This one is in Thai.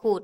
ขุด